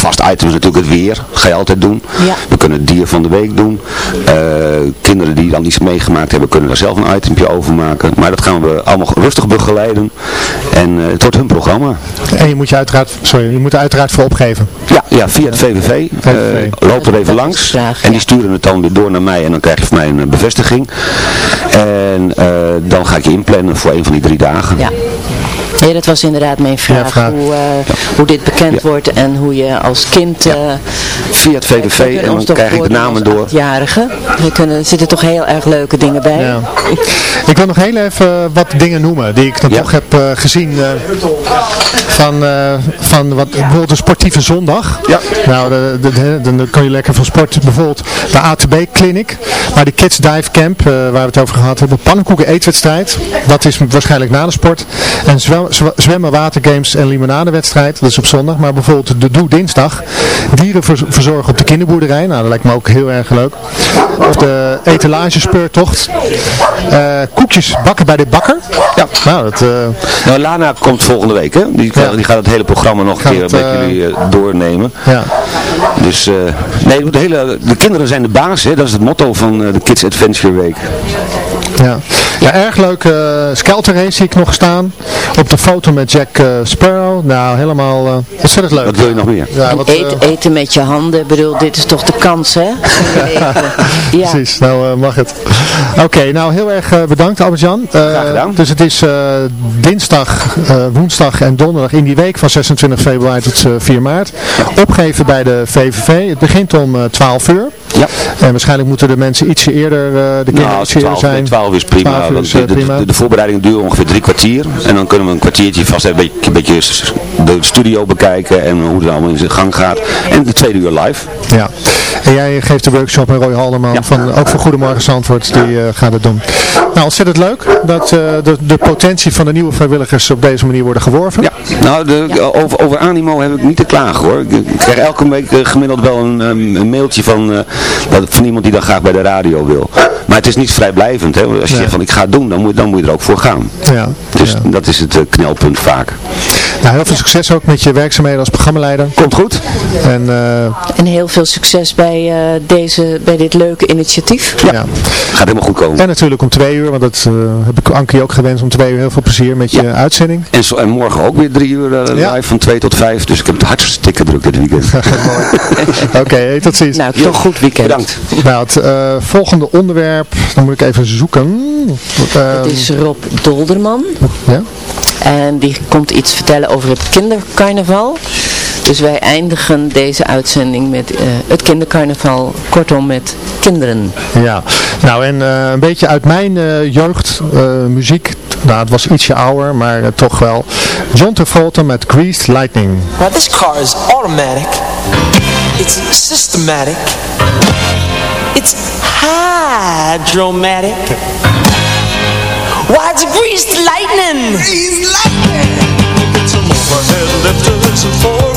vast item is natuurlijk het weer. Ga je altijd doen. Ja. We kunnen het dier van de week doen. Eh, kinderen die dan iets meegemaakt hebben, kunnen daar zelf een itempje over maken. Maar dat gaan we allemaal rustig begeleiden. En eh, het wordt hun programma. En je moet je uiteraard, sorry, je moet er uiteraard voor opgeven. Ja, ja via het VVV. VVV. eh, loop er even langs. en die sturen het dan weer door naar mij en dan krijg je van mij een bevestiging. En eh, dan ga ik je inplannen voor een van die drie dagen. Ja. Nee, dat was inderdaad mijn vraag. Hoe, hoe dit bekend wordt en hoe je als kind... Via het VVV en dan krijg ik de namen door. Jarigen. Er, kunnen, er zitten toch heel erg leuke dingen bij. Ik wil nog heel even wat dingen noemen die ik dan toch heb gezien van, van wat, bijvoorbeeld de sportieve zondag. Ja. Nou, dan kan je lekker van sport bijvoorbeeld de ATB Clinic, maar de Kids Dive Camp, uh, waar we het over gehad hebben, pannenkoeken eetwedstrijd, dat is waarschijnlijk na de sport. En zwemmen, watergames en limonadewedstrijd, dat is op zondag. Maar bijvoorbeeld de Doe Dinsdag, dieren verzorgen op de kinderboerderij, nou dat lijkt me ook heel erg leuk. Of de etalagespeurtocht. Uh, koekjes bakken bij de bakker. Ja. Nou, dat, uh... nou, Lana komt volgende week, hè? Die, die gaat het hele programma nog een keer met jullie doornemen. Ja. Dus, nee, de, hele, de kinderen zijn de baas, hè? dat is het motto van de Kids Adventure Week. Ja, ja erg leuk uh, Skelter race zie ik nog staan. Op de foto met Jack uh, Sparrow. Nou, helemaal uh, ontzettend leuk. Wat wil je nog meer? Ja, wat, eten, eten met je handen. Ik bedoel, dit is toch de kans, hè? ja. Precies, nou mag het. Oké, nou heel erg bedankt Albert-Jan. Graag gedaan. Dus het is dinsdag, woensdag en donderdag in die week van 26 februari tot 4 maart. Opgeven bij de VVV. Het begint om 12 uur. Ja. En waarschijnlijk moeten de mensen ietsje eerder, uh, de kinderen nou, ietsje eerder zijn. 12 is prima. Is, uh, de, prima. De, de, voorbereiding duurt ongeveer drie kwartier. En dan kunnen we een kwartiertje vast even een beetje, de studio bekijken en hoe het allemaal in zijn gang gaat. En de tweede uur live. Ja. En jij geeft de workshop met Roy Halderman, van, ook voor Goedemorgen Zandvoort, die uh, gaat het doen. Nou, ontzettend leuk dat de, de potentie van de nieuwe vrijwilligers op deze manier worden geworven. Ja, nou, de, over, over animo heb ik niet te klagen hoor. Ik, krijg elke week gemiddeld wel een, een mailtje van van iemand die dan graag bij de radio wil. Maar het is niet vrijblijvend. Hè? Als je zegt van ik ga het doen, dan moet, dan moet je er ook voor gaan. Ja. Dus dat is het uh, knelpunt vaak. Nou, heel veel succes ook met je werkzaamheden als programmaleider. Komt goed. En, uh... en heel veel succes bij, uh, deze, bij dit leuke initiatief. Ja. Gaat helemaal goed komen. En natuurlijk om twee uur, want dat heb ik Ankie ook gewenst om twee uur. Heel veel plezier met je uitzending. En, zo, en morgen ook weer drie uur live van twee tot vijf. Dus ik heb het hartstikke druk dit weekend. Oké, okay, tot ziens. Nou, toch goed weekend. Bedankt. Nou, het volgende onderwerp dan moet ik even zoeken. het is Rob Dolderman. Ja. En die komt iets vertellen over het kindercarnaval. Dus wij eindigen deze uitzending met uh, het kindercarnaval, kortom met kinderen. Ja, nou en uh, een beetje uit mijn uh, jeugd, muziek, nou het was ietsje ouder, maar toch wel. John Travolta met Greased Lightning. Now this car is automatic, it's systematic, it's hydromatic. Why, it's greased lightning. Greased lightning. head left to listen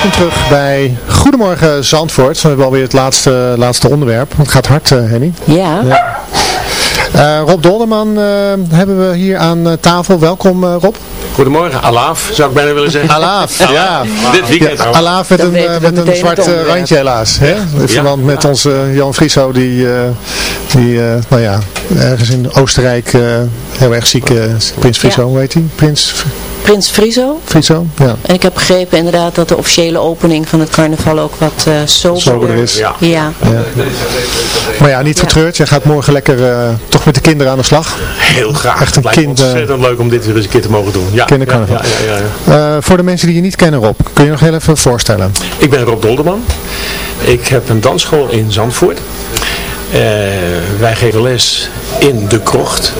Welkom terug bij Goedemorgen Zandvoort. We hebben alweer het laatste, laatste onderwerp. Het gaat hard, uh, Henny. Ja. ja. Uh, Rob Dolderman uh, hebben we hier aan tafel. Welkom Rob. Goedemorgen, Alaaf zou ik bijna willen zeggen. Alaaf, ja. Dit weekend ja, Alaaf met een, met een zwart randje helaas. Hè? In verband met onze Jan Friso die, die nou ja, ergens in Oostenrijk heel erg ziek Prins Friso, hoe heet hij? Prins... Prins Friso. Friso, ja. En ik heb begrepen inderdaad dat de officiële opening van het carnaval ook wat uh, soberder is. Ja. ja. Maar ja, niet getreurd. Je gaat morgen lekker uh, toch met de kinderen aan de slag. Heel graag. Echt een het kind. ontzettend leuk om dit weer eens een keer te mogen doen. Ja. Kindercarnaval. Ja, ja, uh, voor de mensen die je niet kennen Rob, kun je nog heel even voorstellen? Ik ben Rob Dolderman. Ik heb een dansschool in Zandvoort. wij geven les in De Krocht.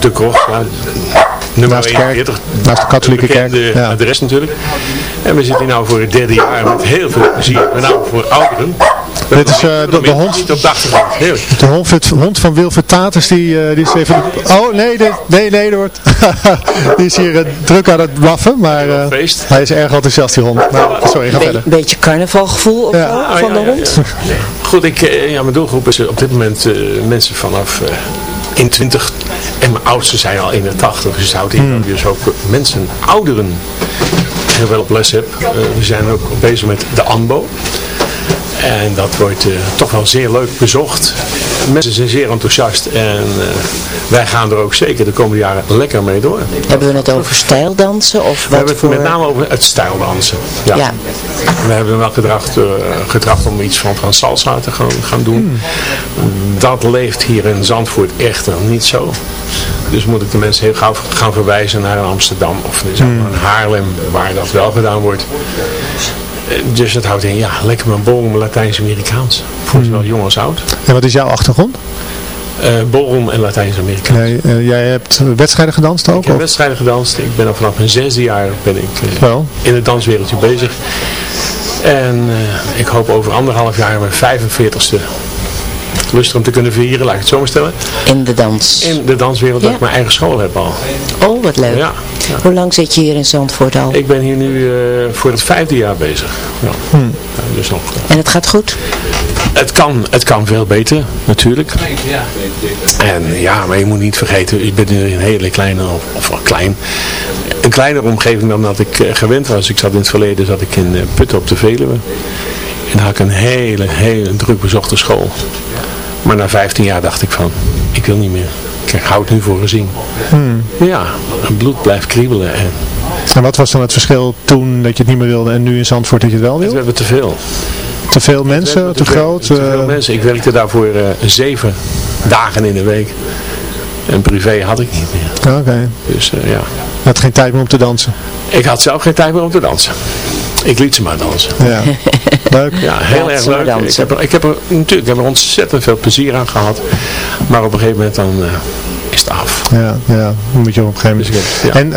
De Krocht, ja, naast, de kerk, 41, naast de katholieke kerk. De ja. adres natuurlijk. En we zitten hier nou voor het derde jaar met heel veel plezier. Met name voor ouderen. Dit is uh, de, de hond. Niet op de achtergrond. Heerlijk. De hond, hond van Wilfred Taters, die, uh, die is even... Oh, nee, de, nee, nee, wordt. die is hier uh, druk aan het blaffen, maar hij is erg enthousiast, die hond. Nou, sorry, ga Be verder. Een beetje carnavalgevoel of ja. van de hond. Goed, ik, ja, mijn doelgroep is op dit moment mensen vanaf in 20 en mijn oudste zijn al 81, dus houdt in dat je dus ook mensen, ouderen, heel wel op les heb. Uh, we zijn ook bezig met de ANBO. En dat wordt uh, toch wel zeer leuk bezocht. Mensen zijn zeer enthousiast en uh, wij gaan er ook zeker de komende jaren lekker mee door. Hebben we het over stijldansen? Of wat we hebben het voor... met name over het stijldansen. Ja. ja. We hebben wel gedacht, uh, gedacht om iets van, van salsa te gaan, gaan doen. Hmm. Dat leeft hier in Zandvoort echter niet zo. Dus moet ik de mensen heel gauw gaan verwijzen naar Amsterdam of hmm. naar Haarlem waar dat wel gedaan wordt. Dus dat houdt in, ja, lekker mijn ballroom Latijns-Amerikaans. Voor zowel jong als oud. En wat is jouw achtergrond? Uh, en Latijns-Amerikaans. Nee, uh, jij hebt wedstrijden gedanst ook? Ik heb of? wedstrijden gedanst. Ik ben al vanaf mijn zesde jaar ben ik uh, in het danswereldje bezig. En ik hoop over anderhalf jaar mijn 45ste lustig om te kunnen vieren, laat ik het zo maar stellen. In de dans? In de danswereld, ja. dat ik mijn eigen school heb al. Oh, wat leuk. Ja. ja. Hoe lang zit je hier in Zandvoort al? Ik ben hier nu uh, voor het vijfde jaar bezig. Ja. Hmm. dus nog, uh, en het gaat goed? Het kan, het kan veel beter, natuurlijk. En ja, maar je moet niet vergeten, ik ben nu in een hele kleine, of, of wel klein, een kleinere omgeving dan dat ik uh, gewend was. Ik zat in het verleden zat ik in Putten op de Veluwe. En daar had ik een hele, hele druk bezochte school. Maar na 15 jaar dacht ik van, ik wil niet meer. Ik hou het nu voor gezien. Hmm. Ja, het bloed blijft kriebelen. En, en wat was dan het verschil toen dat je het niet meer wilde en nu in Zandvoort dat je het wel wil? We hebben te veel. Te veel mensen, te, te groot? Te veel mensen. Ik werkte daarvoor uh, zeven dagen in de week. En privé had ik niet meer. Oké. Okay. Dus uh, ja. Je had geen tijd meer om te dansen? Ik had zelf geen tijd meer om te dansen. Ik liet ze maar dansen. Ja. Leuk. Ja, heel erg leuk. Ik heb, er, ik, heb er, natuurlijk, ik heb er ontzettend veel plezier aan gehad. Maar op een gegeven moment dan uh, af. Ja, ja, moet je op een gegeven moment. Dus, ja. En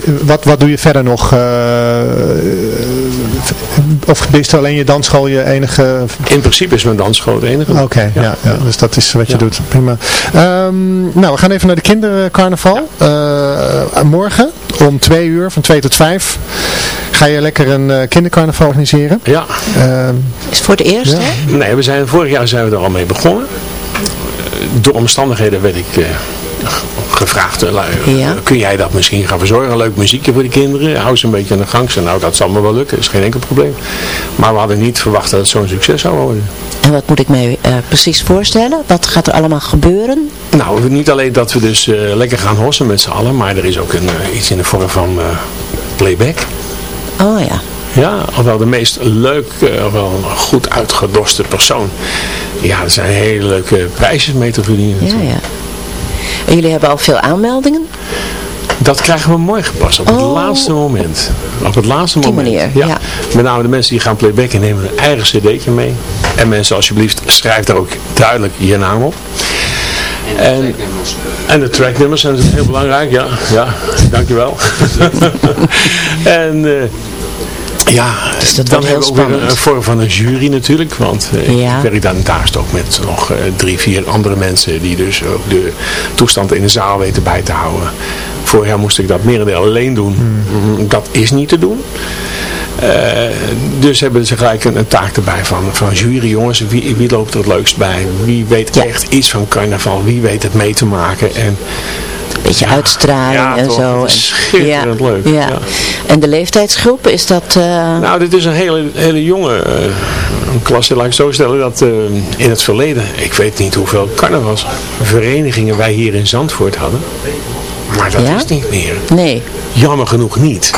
uh, wat, wat doe je verder nog? Uh, of is alleen je dansschool je enige... In principe is mijn dansschool het enige. Oké, okay, ja. Ja, ja. dus dat is wat je doet. Prima. Um, nou, we gaan even naar de kindercarnaval. morgen om twee uur, van twee tot vijf. Ga je lekker een uh, kindercarnaval organiseren? Ja. Uh, is het voor het eerst, ja. hè? Nee, we zijn, vorig jaar zijn we er al mee begonnen. Door omstandigheden werd ik uh, gevraagd, ja. kun jij dat misschien gaan verzorgen? Leuk muziekje voor de kinderen, hou ze een beetje aan de gang. Nou, dat zal me wel lukken, is geen enkel probleem. Maar we hadden niet verwacht dat het zo'n succes zou worden. En wat moet ik mij uh, precies voorstellen? Wat gaat er allemaal gebeuren? Nou, niet alleen dat we dus uh, lekker gaan hossen met z'n allen, maar er is ook een, uh, iets in de vorm van playback. Oh ja. Ja, ofwel de meest leuke, ofwel goed uitgedoste persoon. Ja, er zijn hele leuke prijsjes mee te verdienen. Ja, ja. En jullie hebben al veel aanmeldingen? Dat krijgen we mooi gepast op het oh. laatste moment. Op het laatste Die moment. Manier, ja. ja. Met name de mensen die gaan playbacken nemen hun eigen cd'tje mee. En mensen alsjeblieft schrijf daar ook duidelijk je naam op. En, en de tracknummers zijn heel belangrijk, ja, ja dankjewel. en uh, ja, dus dat dan hebben we ook weer een vorm van een jury natuurlijk, want uh, ja. ik werk dan daarnaast ook met nog uh, drie, vier andere mensen die dus ook de toestand in de zaal weten bij te houden. Vorig jaar moest ik dat merendeel alleen doen, Hmm. dat is niet te doen. Eh, dus hebben ze gelijk een, een taak erbij van, van jury jongens, wie, wie loopt er het leukst bij? Wie weet echt iets van carnaval? Wie weet het mee te maken? En beetje uitstraling ja, en toch, zo. En- schitterend leuk, Ja. ja. En de leeftijdsgroep, is dat... eh, Nou, dit is een hele, hele jonge eh, een klasse, laat ik zo stellen, dat eh, in het verleden, ik weet niet hoeveel carnavalsverenigingen wij hier in Zandvoort hadden. Maar dat Ja? is niet meer. nee. Jammer genoeg niet.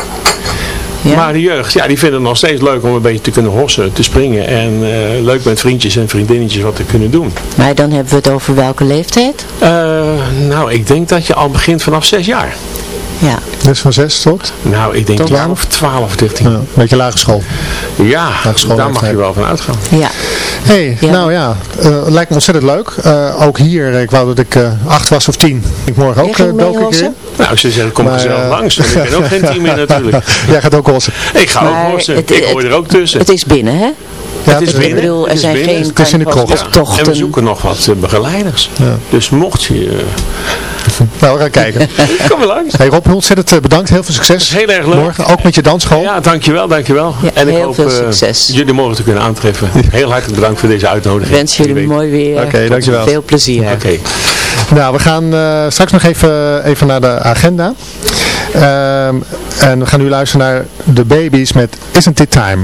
Ja. Maar de jeugd, ja, die vinden het nog steeds leuk om een beetje te kunnen hossen, te springen en eh, leuk met vriendjes en vriendinnetjes wat te kunnen doen. Maar dan hebben we het over welke leeftijd? Eh, nou, ik denk dat je al begint vanaf zes jaar. Dus van 6 tot? Nou, ik denk Tot 12, 12, 13. Ja, een beetje lage school. Ja, school daar mag je wel van uitgaan. Ja. hey, Ja. nou ja, eh, lijkt me ontzettend leuk. Eh, ook hier, ik wou dat ik eh, acht was of tien. Ik morgen ook uh, dook ik in. Nou, ze zeggen, kom Maar, gezellig eh, langs. Want ik ben ook geen team meer natuurlijk. Jij gaat ook hossen. Ik ga Maar ook hossen. het- Ik hoor er ook tussen. Het is binnen, hè? Het is Ik binnen. bedoel, er is zijn binnen. geen Het is in de krocht. Ja, en we zoeken nog wat eh, begeleiders. Dus mocht je... eh, Nou, we gaan kijken. kom maar langs. Hey Rob, ontzettend eh, bedankt. Heel veel succes. Heel erg leuk. Morgen, ook met je dansschool. Ja, dankjewel, dankjewel. Ja, en ik heel hoop veel succes. jullie morgen te kunnen aantreffen. Heel hartelijk bedankt voor deze uitnodiging. Ik wens jullie mooi weer. Oké, dankjewel. Veel plezier. Oké. Nou, we gaan eh, straks nog even, even naar de agenda. Ehm, en we gaan nu luisteren naar de babies met Isn't It Time.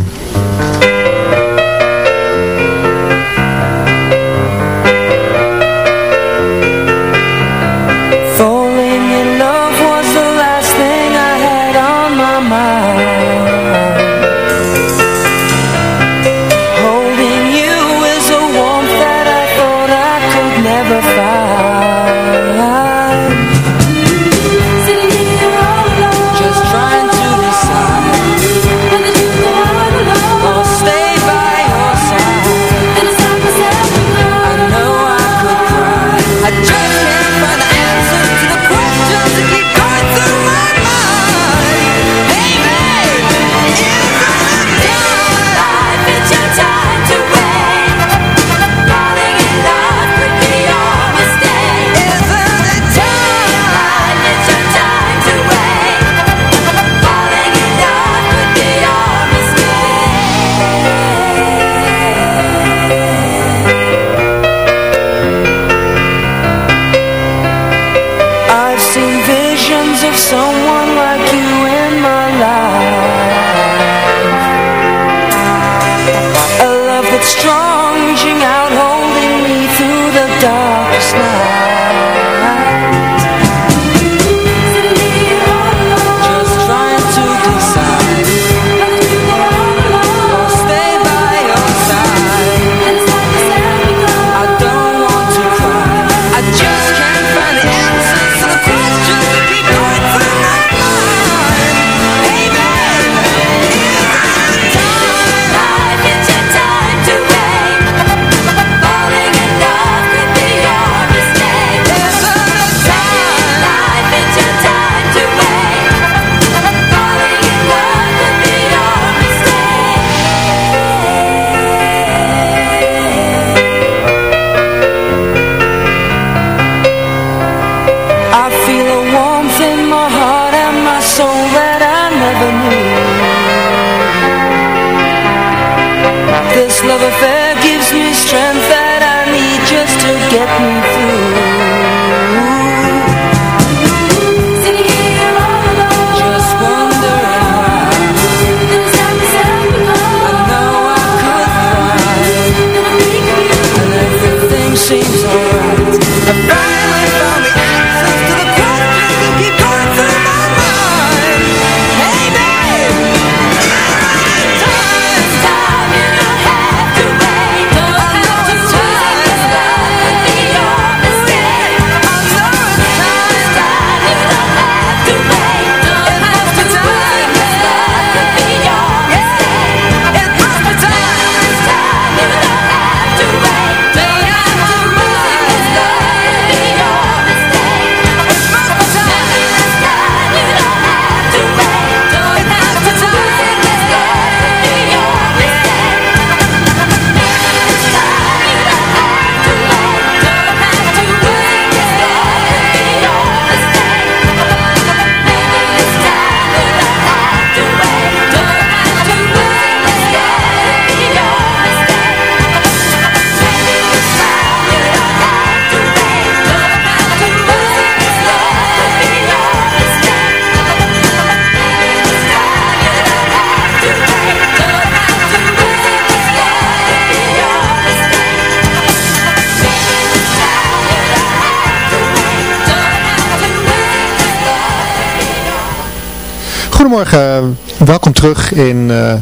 Goedemorgen, welkom terug in uh,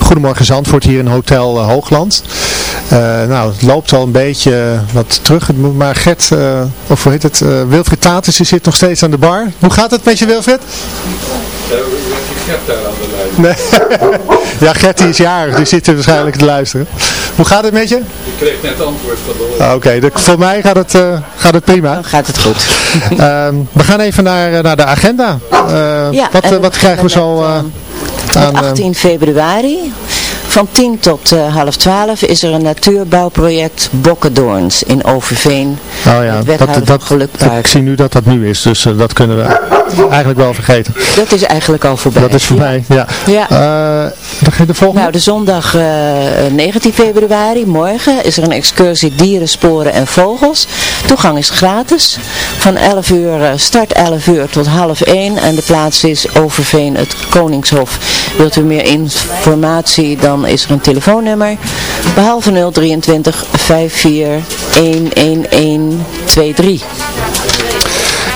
Goedemorgen Zandvoort hier in Hotel uh, Hoogland. Uh, nou, het loopt al een beetje wat terug, maar Gert, of hoe heet het, Wilfried Tatus, die zit nog steeds aan de bar. Hoe gaat het met je Wilfried? Gert daar aan de lijn. Nee. ja, Gert die is jarig, die zit er waarschijnlijk te luisteren. Hoe gaat het met je? Ik kreeg net antwoord van de ah, Oké, voor mij gaat het, uh, gaat het prima. Dan gaat het goed. uh, we gaan even naar, naar de agenda. Uh, ja, wat, wat krijgen we zo aan... 18 februari van 10 tot uh, half 12 is er een natuurbouwproject Bokkendoorns in Overveen. Oh ja, dat, dat, ik zie nu dat dat nu is, dus uh, dat kunnen we eigenlijk wel vergeten. Dat is eigenlijk al voorbij. Dat is voorbij, ja. ja. Uh, de volgende? Nou, de zondag 19 februari, morgen, is er een excursie dieren, sporen en vogels. Toegang is gratis. Van 11 uur, start 11 uur tot half 1 en de plaats is Overveen, het Koningshof. Wilt u meer informatie, dan is er een telefoonnummer. Behalve 023 54 11123.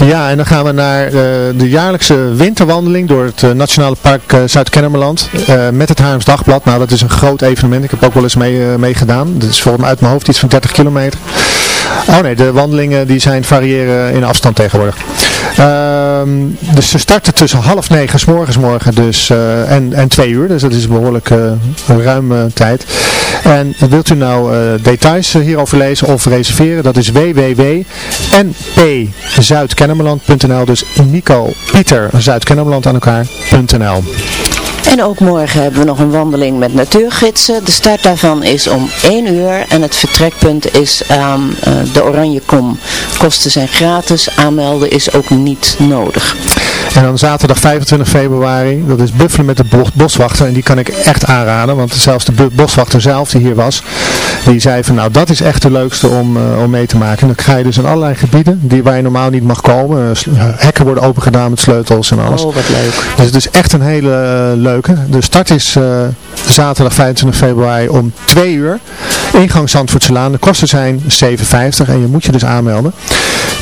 Ja, en dan gaan we naar uh, de jaarlijkse winterwandeling door het uh, Nationale Park uh, Zuid-Kennemerland met het Haarlems Dagblad. Nou, dat is een groot evenement. Ik heb ook wel eens mee, meegedaan. Dat is volgens mij uit mijn hoofd iets van 30 kilometer. Oh nee, de wandelingen die zijn variëren in afstand tegenwoordig. Ehm, dus ze starten tussen half negen s morgens morgen dus, uh, en, en twee uur. Dus dat is een behoorlijk ruime tijd. En wilt u nou uh, details hierover lezen of reserveren? Dat is www.npzuidkennemerland.nl Dus Nico Pieter Zuidkennemerland aan elkaar.nl en ook morgen hebben we nog een wandeling met natuurgidsen. De start daarvan is om 1 uur en het vertrekpunt is uh, de Oranjekom. Kosten zijn gratis, aanmelden is ook niet nodig. En dan zaterdag 25 februari, dat is buffelen met de boswachter. En die kan ik echt aanraden, want zelfs de boswachter zelf die hier was, die zei van nou dat is echt de leukste om, uh, om mee te maken. En dan ga je dus in allerlei gebieden die, waar je normaal niet mag komen. Uh, hekken worden opengedaan met sleutels en alles. Oh, wat leuk. Dus het is echt een hele leuke. De start is zaterdag 25 februari om 2 uur. Ingang Zandvoortselaan. De kosten zijn 7,50 en je moet je dus aanmelden.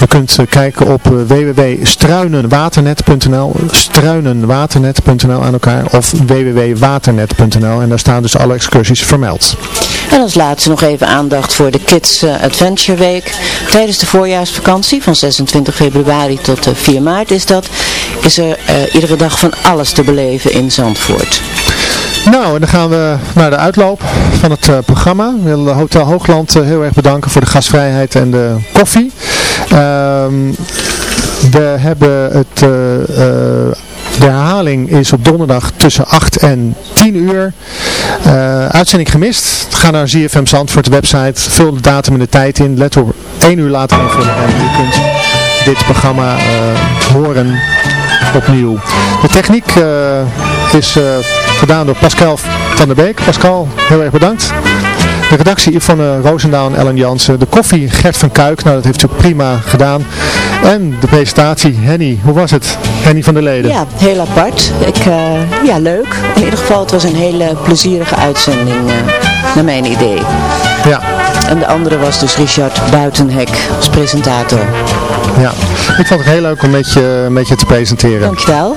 Je kunt kijken op www.struinenwaternet.nl struinenwaternet.nl aan elkaar of www.waternet.nl en daar staan dus alle excursies vermeld. En als laatste nog even aandacht voor de Kids eh, Adventure Week. Tijdens de voorjaarsvakantie van 26 februari tot 4 eh, maart is dat, is er iedere dag van alles te beleven in Zandvoort. Nou, en dan gaan we naar de uitloop van het uh, programma. Ik wil Hotel Hoogland uh, heel erg bedanken voor de gastvrijheid en de koffie. Um, we hebben het, uh, de herhaling is op donderdag tussen 8 en 10 uur. Uitzending gemist. Ga naar ZFM Zandvoort website. Vul de datum en de tijd in. Let op 1 uur later invullen. En u kunt dit programma uh, horen opnieuw. De techniek is gedaan door Pascal van der Beek. Pascal, heel erg bedankt. De redactie Yvonne Roosendaal en Ellen Jansen. De koffie Gert van Kuik. Nou, dat heeft u prima gedaan. En de presentatie Henny. Hoe was het? Henny van der Leden. Ja, heel apart. Ik, uh, ja, leuk. In ieder geval, het was een hele plezierige uitzending. Uh, naar mijn idee. Ja. En de andere was dus Richard Buitenhek als presentator. Ja, ik vond het heel leuk om met je, met je te presenteren. Dankjewel.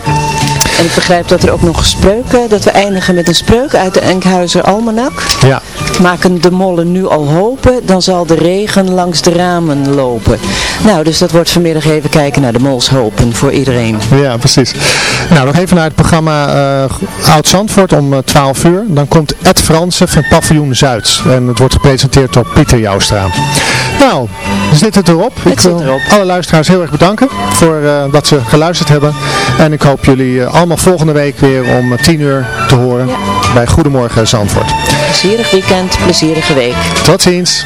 En ik begrijp dat er ook nog spreuken, dat we eindigen met een spreuk uit de Enkhuizer Almanak. Ja. Maken de mollen nu al hopen, dan zal de regen langs de ramen lopen. Nou, dus dat wordt vanmiddag even kijken naar de molshopen voor iedereen. Ja, precies. Nou, nog even naar het programma uh, Oud Zandvoort om 12 uh, uur. Dan komt Ed Fransen van Paviljoen Zuid. En het wordt gepresenteerd door Pieter Joustra. Nou, zit het erop. Het ik wil erop. alle luisteraars heel erg bedanken voor uh, dat ze geluisterd hebben. En ik hoop jullie allemaal volgende week weer om 10 uur te horen bij Goedemorgen Zandvoort. Plezierig weekend, plezierige week. Tot ziens.